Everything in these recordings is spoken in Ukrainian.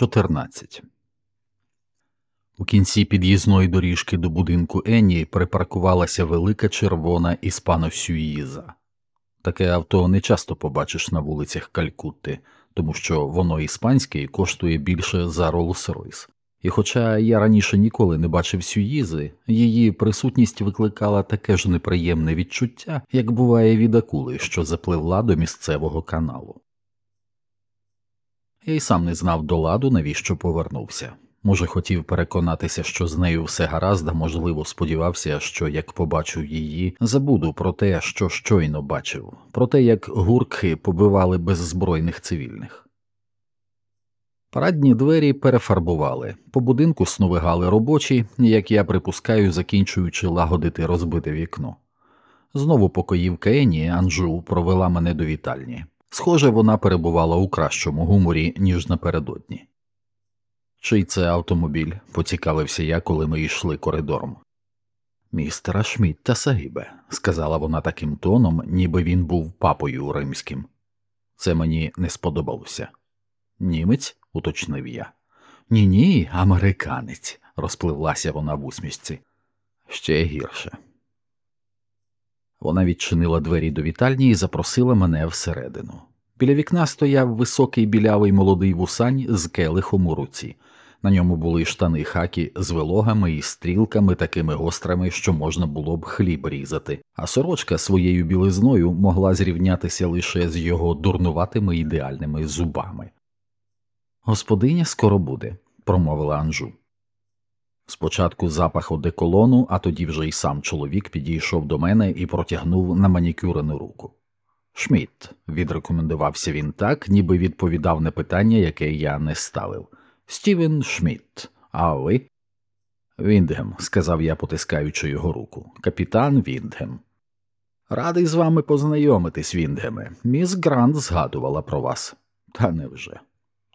14. У кінці під'їзної доріжки до будинку Енні припаркувалася велика червона іспано Сюїза. Таке авто не часто побачиш на вулицях Калькутти, тому що воно іспанське і коштує більше за Rolls-Royce. І хоча я раніше ніколи не бачив Сюїзи, її присутність викликала таке ж неприємне відчуття, як буває від акули, що запливла до місцевого каналу. Я й сам не знав до ладу, навіщо повернувся. Може, хотів переконатися, що з нею все гаразд, а можливо, сподівався, що як побачу її, забуду про те, що щойно бачив, про те, як гурки побивали беззбройних цивільних. Парадні двері перефарбували, по будинку сновигали робочі, як я припускаю, закінчуючи лагодити розбите вікно. Знову покоївка Ені Анжу провела мене до вітальні. Схоже, вона перебувала у кращому гуморі, ніж напередодні. Чий це автомобіль? поцікавився я, коли ми йшли коридором. Містера Шмітта Сагібе, сказала вона таким тоном, ніби він був папою римським. Це мені не сподобалося. Німець? уточнив я. Ні, ні, американець, розпливлася вона в усмішці. Ще гірше. Вона відчинила двері до вітальні і запросила мене всередину. Біля вікна стояв високий білявий молодий вусань з келихом у руці. На ньому були штани хакі з вилогами і стрілками такими гострими, що можна було б хліб різати, а сорочка своєю білизною могла зрівнятися лише з його дурнуватими ідеальними зубами. Господиня скоро буде, промовила Анжу. Спочатку запах одеколону, а тоді вже й сам чоловік підійшов до мене і протягнув на манікюрену руку. Шмідт, відрекомендувався він так, ніби відповідав на питання, яке я не ставив. Стівен Шмідт, а ви? Віндгем, сказав я, потискаючи його руку. Капітан Віндгем. Радий з вами познайомитись, Віндгеме. Міс Грант згадувала про вас. Та невже?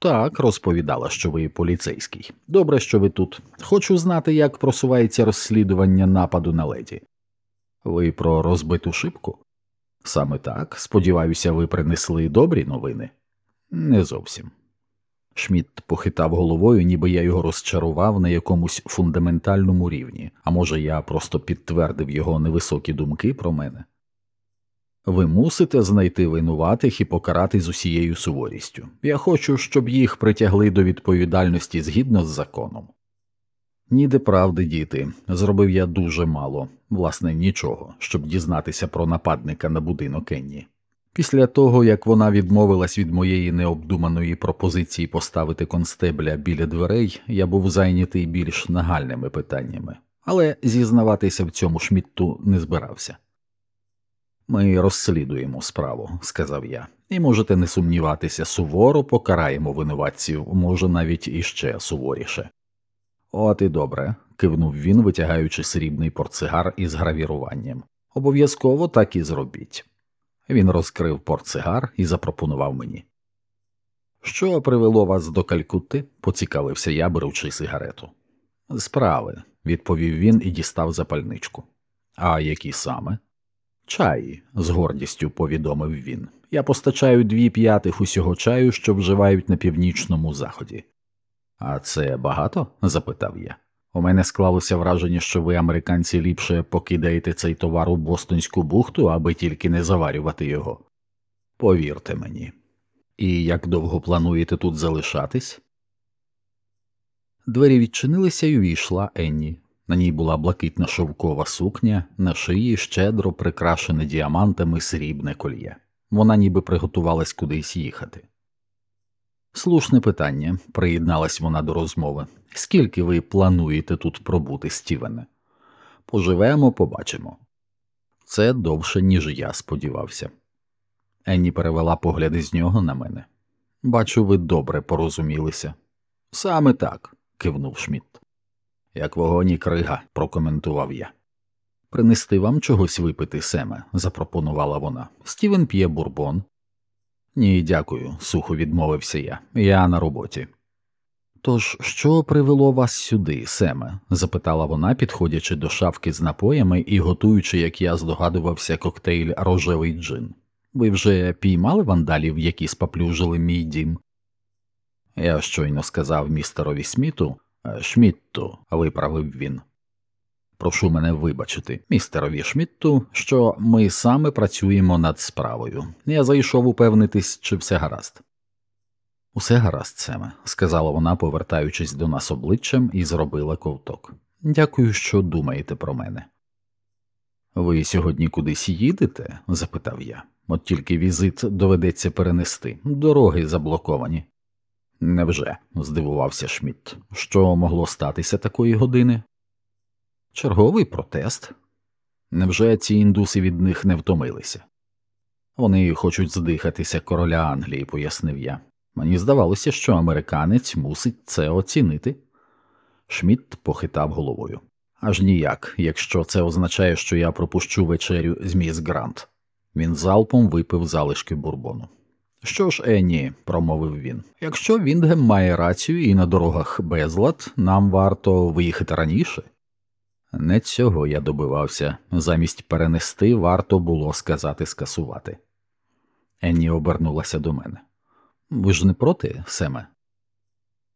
Так, розповідала, що ви поліцейський. Добре, що ви тут. Хочу знати, як просувається розслідування нападу на леді. Ви про розбиту шибку? Саме так. Сподіваюся, ви принесли добрі новини? Не зовсім. Шмідт похитав головою, ніби я його розчарував на якомусь фундаментальному рівні, а може, я просто підтвердив його невисокі думки про мене. Ви мусите знайти винуватих і покарати з усією суворістю. Я хочу, щоб їх притягли до відповідальності згідно з законом. Ніде правди, діти, зробив я дуже мало, власне, нічого, щоб дізнатися про нападника на будинок Енні. Після того, як вона відмовилась від моєї необдуманої пропозиції поставити констебля біля дверей, я був зайнятий більш нагальними питаннями, але зізнаватися в цьому шмітту не збирався. Ми розслідуємо справу, сказав я, і можете не сумніватися, суворо покараємо винуватців, може навіть іще суворіше. От і добре, кивнув він, витягаючи срібний портсигар із гравіруванням. Обов'язково так і зробіть. Він розкрив портсигар і запропонував мені. Що привело вас до Калькутти? поцікавився я, беручи сигарету. Справи, відповів він і дістав запальничку. А які саме? Чай, з гордістю повідомив він. Я постачаю дві п'ятих усього чаю, що вживають на північному заході. А це багато? запитав я. У мене склалося враження, що ви, американці, ліпше покидаєте цей товар у Бостонську бухту, аби тільки не заварювати його. Повірте мені. І як довго плануєте тут залишатись? Двері відчинилися і увійшла Енні. На ній була блакитна шовкова сукня, на шиї щедро прикрашене діамантами срібне кольє. Вона ніби приготувалась кудись їхати. Слушне питання, приєдналась вона до розмови. Скільки ви плануєте тут пробути, Стівене? Поживемо, побачимо. Це довше, ніж я сподівався. Енні перевела погляди з нього на мене. Бачу, ви добре порозумілися. Саме так, кивнув Шмідт. Як вогонь і крига, прокоментував я. Принести вам чогось випити, Семе, запропонувала вона. Стівен п'є бурбон. Ні, дякую, сухо відмовився я. Я на роботі. Тож, що привело вас сюди, Семе? запитала вона, підходячи до шафки з напоями і готуючи, як я здогадувався, коктейль рожевий джин. Ви вже піймали вандалів, які спаплюжили мій дім? Я щойно сказав містерові Сміту, «Е, Шмітту, виправив він. Прошу мене вибачити, містерові Шмітту, що ми саме працюємо над справою. Я зайшов упевнитись, чи все гаразд. Усе гаразд, Семе, сказала вона, повертаючись до нас обличчям, і зробила ковток. Дякую, що думаєте про мене. Ви сьогодні кудись їдете? запитав я. От тільки візит доведеться перенести. Дороги заблоковані. Невже? здивувався Шмідт. Що могло статися такої години? Черговий протест. Невже ці індуси від них не втомилися? Вони хочуть здихатися короля Англії, пояснив я. Мені здавалося, що американець мусить це оцінити. Шмідт похитав головою. Аж ніяк, якщо це означає, що я пропущу вечерю з міс Грант. Він залпом випив залишки бурбону. Що ж, Енні, промовив він, якщо Віндгем має рацію і на дорогах безлад, нам варто виїхати раніше. Не цього я добивався, замість перенести варто було сказати скасувати. Енні обернулася до мене. Ви ж не проти, Семе?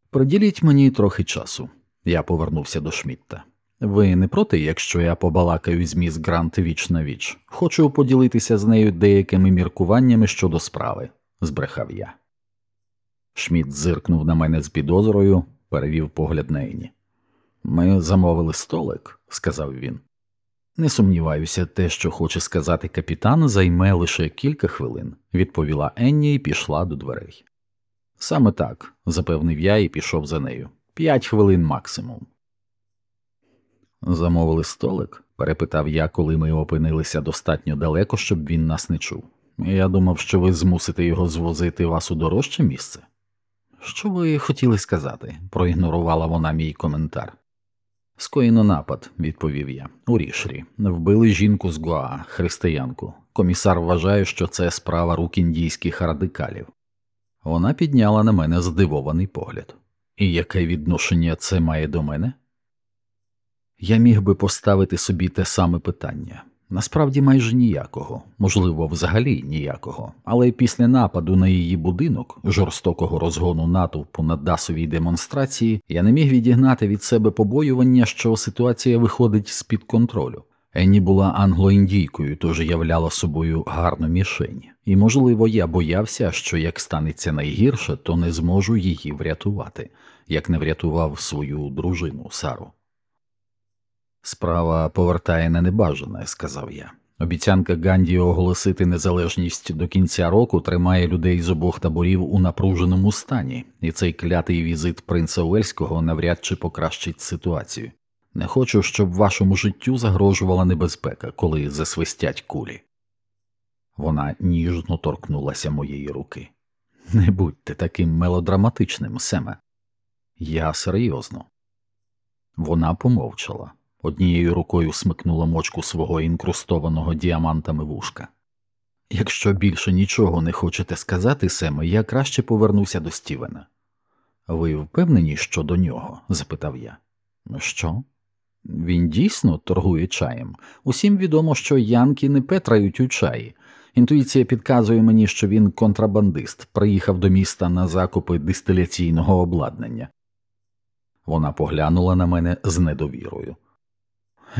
Приділіть мені трохи часу. Я повернувся до Шмітта. Ви не проти, якщо я побалакаю з міс Грант віч на віч? Хочу поділитися з нею деякими міркуваннями щодо справи, збрехав я. Шміт зиркнув на мене з підозрою, перевів погляд на Ені. Ми замовили столик, сказав він. Не сумніваюся, те, що хоче сказати капітан, займе лише кілька хвилин, відповіла Енні і пішла до дверей. Саме так, запевнив я і пішов за нею. П'ять хвилин максимум. Замовили столик? перепитав я, коли ми опинилися достатньо далеко, щоб він нас не чув. Я думав, що ви змусите його звозити вас у дорожче місце. Що ви хотіли сказати? проігнорувала вона мій коментар. Скоєно напад, відповів я. У рішрі. Вбили жінку з Гоа, християнку. Комісар вважає, що це справа рук індійських радикалів. Вона підняла на мене здивований погляд. І яке відношення це має до мене? Я міг би поставити собі те саме питання. Насправді майже ніякого, можливо, взагалі ніякого, але після нападу на її будинок, жорстокого розгону натовпу на дасовій демонстрації, я не міг відігнати від себе побоювання, що ситуація виходить з під контролю. Енні була англо-індійкою, тож являла собою гарну мішень, і, можливо, я боявся, що як станеться найгірше, то не зможу її врятувати, як не врятував свою дружину Сару. Справа повертає на небажане, сказав я. Обіцянка Ганді оголосити незалежність до кінця року тримає людей з обох таборів у напруженому стані, і цей клятий візит принца Уельського навряд чи покращить ситуацію. Не хочу, щоб вашому життю загрожувала небезпека, коли засвистять кулі. Вона ніжно торкнулася моєї руки. Не будьте таким мелодраматичним, Семе. Я серйозно. Вона помовчала однією рукою смикнула мочку свого інкрустованого діамантами вушка. Якщо більше нічого не хочете сказати, Семе, я краще повернуся до Стівена. Ви впевнені, що до нього? запитав я. Що? Він дійсно торгує чаєм. Усім відомо, що янки не петрають у чаї. Інтуїція підказує мені, що він контрабандист, приїхав до міста на закупи дистиляційного обладнання. Вона поглянула на мене з недовірою.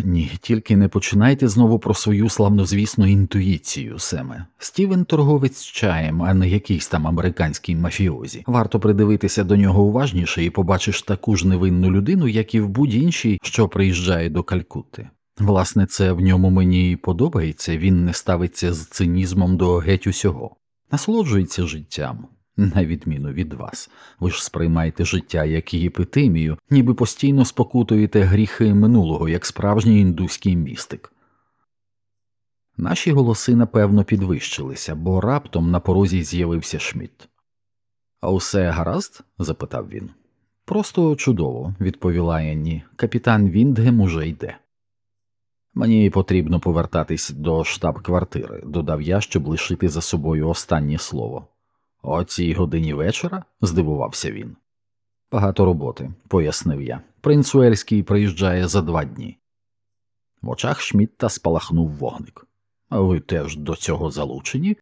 Ні, тільки не починайте знову про свою славнозвісну інтуїцію, Семе. Стівен торговець чаєм, а не якийсь там американський мафіозі. Варто придивитися до нього уважніше і побачиш таку ж невинну людину, як і в будь-іншій, що приїжджає до Калькутти. Власне, це в ньому мені і подобається, він не ставиться з цинізмом до геть усього, насолоджується життям на відміну від вас. Ви ж сприймаєте життя як єпитимію, ніби постійно спокутуєте гріхи минулого, як справжній індуський містик. Наші голоси напевно підвищилися, бо раптом на порозі з'явився Шмідт. А усе гаразд? запитав він. Просто чудово, відповіла Енні. Капітан Віндгем уже йде. Мені потрібно повертатись до штаб-квартири, додав я, щоб лишити за собою останнє слово. О цій годині вечора? здивувався він. Багато роботи, пояснив я. Принц Уельський приїжджає за два дні. В очах Шмітта спалахнув вогник. А ви теж до цього залучені?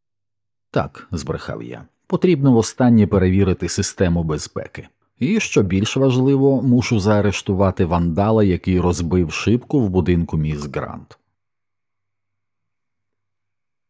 Так, збрехав я. Потрібно востаннє перевірити систему безпеки. І, що більш важливо, мушу заарештувати вандала, який розбив шибку в будинку міс Грант.